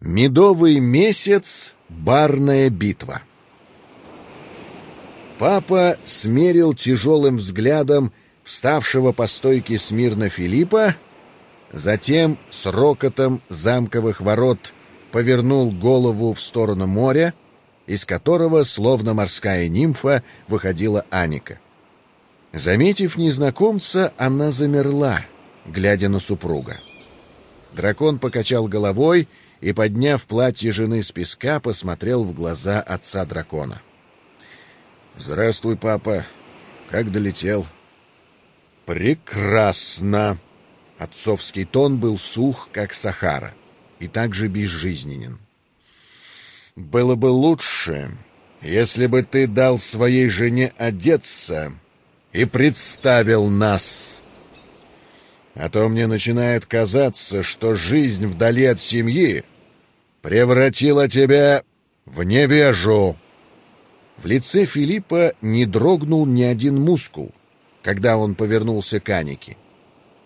Медовый месяц. Барная битва. Папа смерил тяжелым взглядом вставшего по стойке смирно Филиппа, затем с рокотом замковых ворот повернул голову в сторону моря, из которого, словно морская нимфа, выходила Аника. Заметив незнакомца, она замерла, глядя на супруга. Дракон покачал головой и, подняв платье жены с песка, посмотрел в глаза отца дракона. «Здравствуй, папа. Как долетел?» «Прекрасно!» Отцовский тон был сух, как Сахара, и также безжизненен. «Было бы лучше, если бы ты дал своей жене одеться и представил нас. А то мне начинает казаться, что жизнь вдали от семьи превратила тебя в невежу». В лице Филиппа не дрогнул ни один мускул, когда он повернулся к Анике.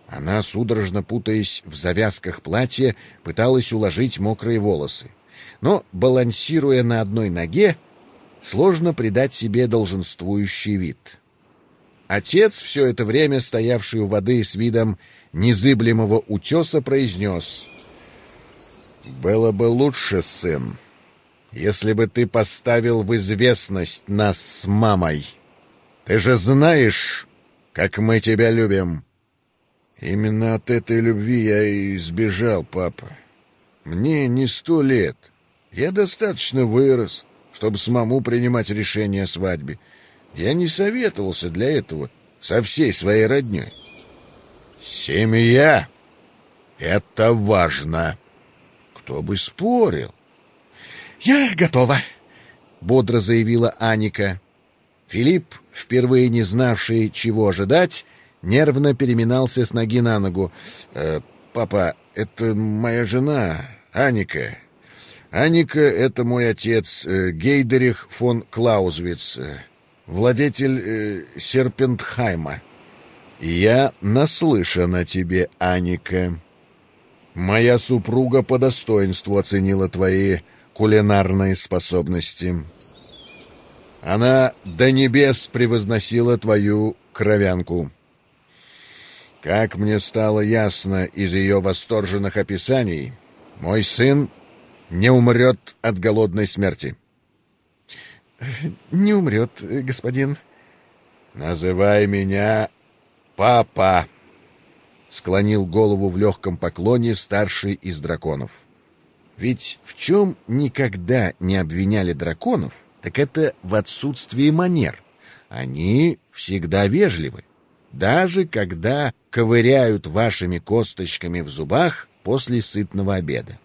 Она, судорожно путаясь в завязках платья, пыталась уложить мокрые волосы. Но, балансируя на одной ноге, сложно придать себе долженствующий вид. Отец, все это время стоявший у воды с видом незыблемого утеса, произнес «Было бы лучше, сын, если бы ты поставил в известность нас с мамой. Ты же знаешь, как мы тебя любим». «Именно от этой любви я и сбежал, папа. Мне не сто лет. Я достаточно вырос, чтобы самому принимать решение о свадьбе. Я не советовался для этого со всей своей родней». «Семья — это важно!» «Кто бы спорил!» «Я готова», — бодро заявила Аника. Филипп, впервые не знавший, чего ожидать, нервно переминался с ноги на ногу. «Э, «Папа, это моя жена, Аника. Аника — это мой отец, э, Гейдерих фон Клаузвиц, э, владетель э, Серпентхайма. Я наслышан о тебе, Аника. Моя супруга по достоинству оценила твои кулинарные способности. Она до небес превозносила твою кровянку. Как мне стало ясно из ее восторженных описаний, мой сын не умрет от голодной смерти. — Не умрет, господин. — Называй меня папа, — склонил голову в легком поклоне старший из драконов. — ведь в чем никогда не обвиняли драконов, так это в отсутствии манер. Они всегда вежливы, даже когда ковыряют вашими косточками в зубах после сытного обеда.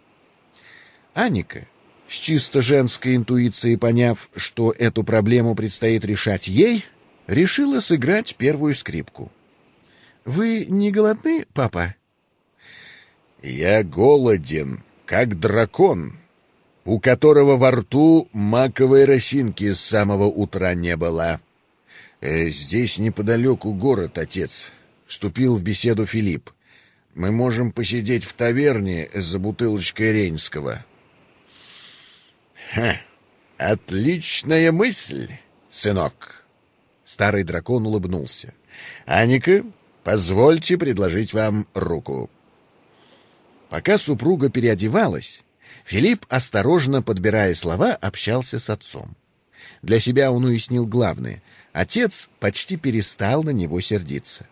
Аника, с чисто женской интуицией поняв, что эту проблему предстоит решать ей, решила сыграть первую скрипку. «Вы не голодны, папа?» «Я голоден», как дракон, у которого во рту маковой росинки с самого утра не было. Э, «Здесь неподалеку город, отец», — вступил в беседу Филипп. «Мы можем посидеть в таверне за бутылочкой Рейнского». «Ха! Отличная мысль, сынок!» Старый дракон улыбнулся. «Аника, позвольте предложить вам руку». Пока супруга переодевалась, Филипп, осторожно подбирая слова, общался с отцом. Для себя он уяснил главное. Отец почти перестал на него сердиться.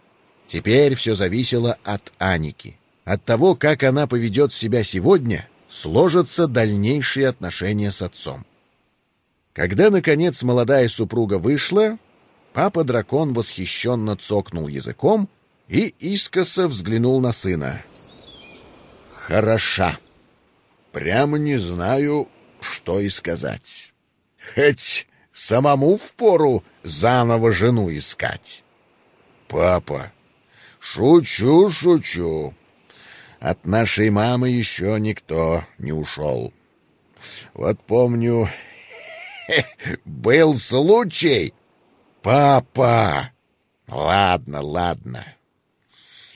Теперь все зависело от Аники. От того, как она поведет себя сегодня, сложатся дальнейшие отношения с отцом. Когда, наконец, молодая супруга вышла, папа-дракон восхищенно цокнул языком и искоса взглянул на сына — хороша. Прямо не знаю, что и сказать. Хоть самому впору заново жену искать. Папа, шучу, шучу. От нашей мамы еще никто не ушел. Вот помню, был случай. Папа! Ладно, ладно.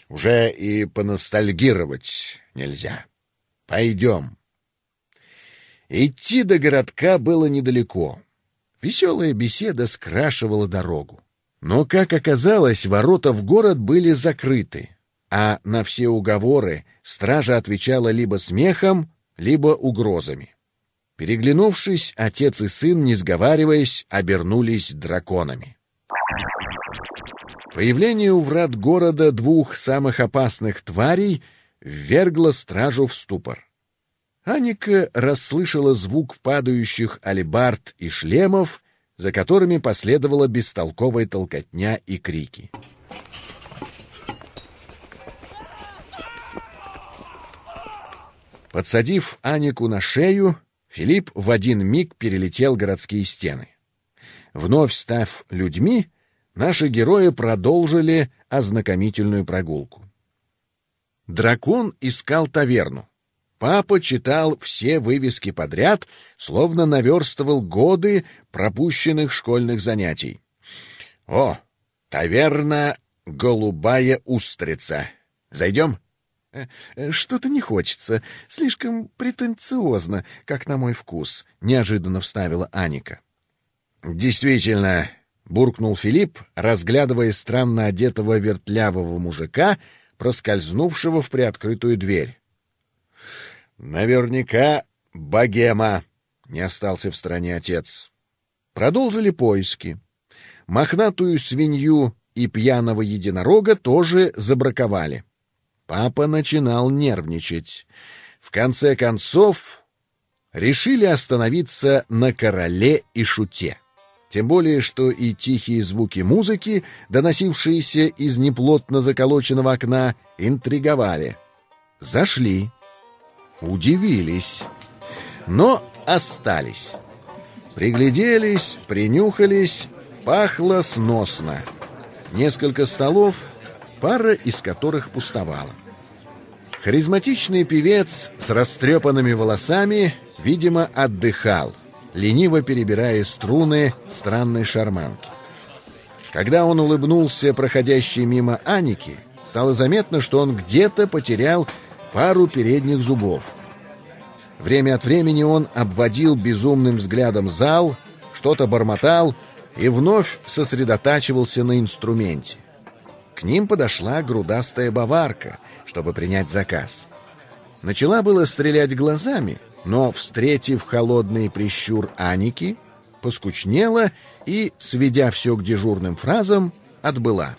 Уже и поностальгировать нельзя. Пойдем. Идти до городка было недалеко. Веселая беседа скрашивала дорогу. Но, как оказалось, ворота в город были закрыты, а на все уговоры стража отвечала либо смехом, либо угрозами. Переглянувшись, отец и сын, не сговариваясь, обернулись драконами. Появление у врат города двух самых опасных тварей ввергло стражу в ступор. Аника расслышала звук падающих алебард и шлемов, за которыми последовала бестолковая толкотня и крики. Подсадив Анику на шею, Филипп в один миг перелетел городские стены. Вновь став людьми, наши герои продолжили ознакомительную прогулку. Дракон искал таверну. Папа читал все вывески подряд, словно наверстывал годы пропущенных школьных занятий. «О, таверна «Голубая устрица». Зайдем?» «Э, «Что-то не хочется. Слишком претенциозно, как на мой вкус», — неожиданно вставила Аника. «Действительно», — буркнул Филипп, разглядывая странно одетого вертлявого мужика, проскользнувшего в приоткрытую дверь. Наверняка богема, не остался в стороне отец. Продолжили поиски. Мохнатую свинью и пьяного единорога тоже забраковали. Папа начинал нервничать. В конце концов, решили остановиться на короле и шуте. Тем более, что и тихие звуки музыки, доносившиеся из неплотно заколоченного окна, интриговали. Зашли удивились, но остались. Пригляделись, принюхались, пахло сносно. Несколько столов, пара из которых пустовала. Харизматичный певец с растрепанными волосами, видимо, отдыхал, лениво перебирая струны странной шарманки. Когда он улыбнулся проходящей мимо Аники, стало заметно, что он где-то потерял пару передних зубов. Время от времени он обводил безумным взглядом зал, что-то бормотал и вновь сосредотачивался на инструменте. К ним подошла грудастая баварка, чтобы принять заказ. Начала было стрелять глазами, но, встретив холодный прищур Аники, поскучнела и, сведя все к дежурным фразам, отбыла.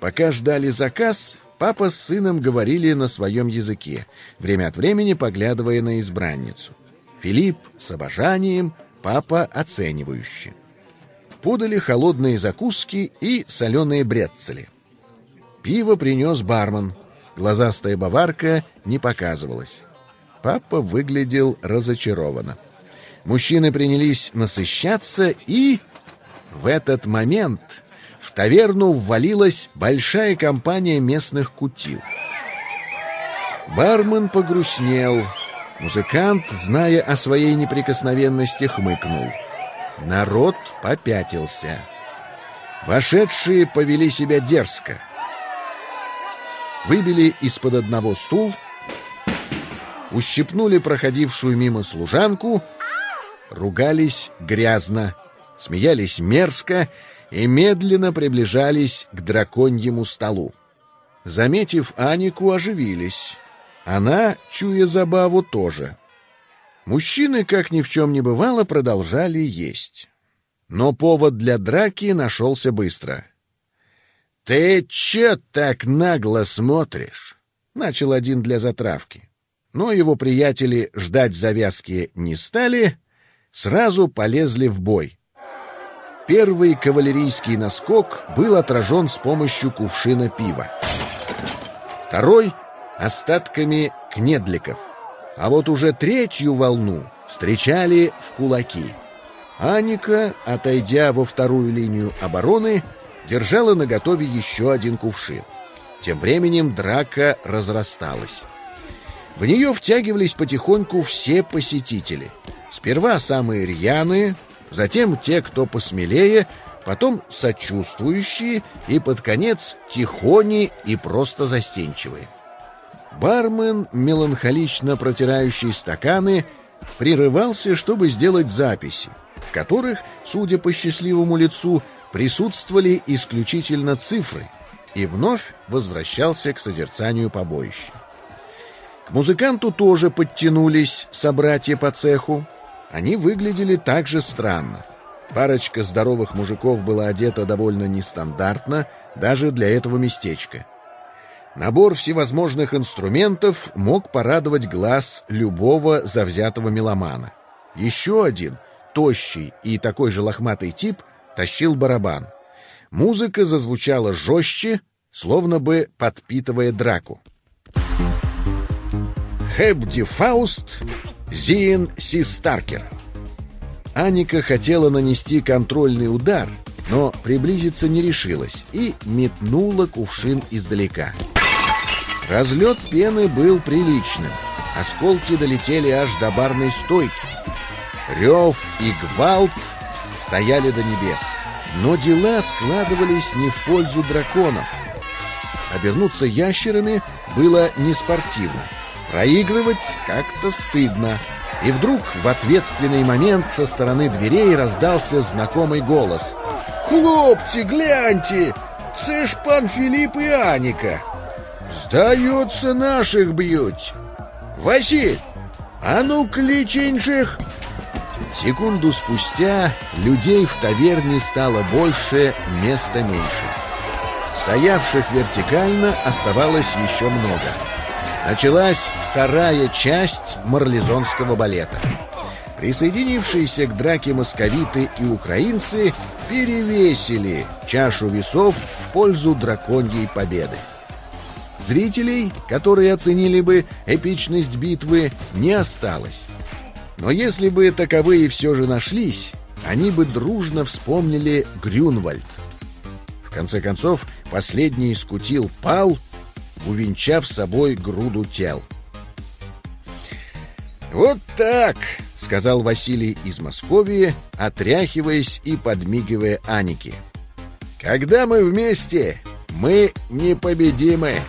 Пока ждали заказ, Папа с сыном говорили на своем языке, время от времени поглядывая на избранницу. Филипп с обожанием, папа оценивающе. Подали холодные закуски и соленые брецели. Пиво принес бармен. Глазастая баварка не показывалась. Папа выглядел разочарованно. Мужчины принялись насыщаться, и в этот момент в таверну ввалилась большая компания местных кутил. Бармен погрустнел. Музыкант, зная о своей неприкосновенности, хмыкнул. Народ попятился. Вошедшие повели себя дерзко. Выбили из-под одного стул, ущипнули проходившую мимо служанку, ругались грязно, смеялись мерзко и медленно приближались к драконьему столу. Заметив Анику, оживились. Она, чуя забаву, тоже. Мужчины, как ни в чем не бывало, продолжали есть. Но повод для драки нашелся быстро. «Ты че так нагло смотришь?» — начал один для затравки. Но его приятели ждать завязки не стали, сразу полезли в бой — Первый кавалерийский наскок был отражен с помощью кувшина пива. Второй — остатками кнедликов. А вот уже третью волну встречали в кулаки. Аника, отойдя во вторую линию обороны, держала наготове еще один кувшин. Тем временем драка разрасталась. В нее втягивались потихоньку все посетители. Сперва самые рьяные, затем те, кто посмелее, потом сочувствующие и под конец тихони и просто застенчивые. Бармен, меланхолично протирающий стаканы, прерывался, чтобы сделать записи, в которых, судя по счастливому лицу, присутствовали исключительно цифры, и вновь возвращался к созерцанию побоища. Музыканту тоже подтянулись собратья по цеху. Они выглядели так же странно. Парочка здоровых мужиков была одета довольно нестандартно, даже для этого местечка. Набор всевозможных инструментов мог порадовать глаз любого завзятого меломана. Еще один, тощий и такой же лохматый тип, тащил барабан. Музыка зазвучала жестче, словно бы подпитывая драку. Хэбди Фауст, Зиен Си Старкер. Аника хотела нанести контрольный удар, но приблизиться не решилась и метнула кувшин издалека. Разлет пены был приличным. Осколки долетели аж до барной стойки. Рев и гвалт стояли до небес. Но дела складывались не в пользу драконов. Обернуться ящерами было неспортивно. Проигрывать как-то стыдно. И вдруг в ответственный момент со стороны дверей раздался знакомый голос. «Хлопцы, гляньте! Це ж пан Филипп и Аника!» «Сдается, наших бьют!» «Василь, а ну клич інших!» Секунду спустя людей в таверне стало больше, места меньше. Стоявших вертикально оставалось еще много. Началась вторая часть марлезонского балета. Присоединившиеся к драке московиты и украинцы перевесили чашу весов в пользу драконьей победы. Зрителей, которые оценили бы эпичность битвы, не осталось. Но если бы таковые все же нашлись, они бы дружно вспомнили Грюнвальд. В конце концов, последний скутил пал, увенчав собой груду тел. «Вот так!» — сказал Василий из Москвы, отряхиваясь и подмигивая Анике. «Когда мы вместе, мы непобедимы!»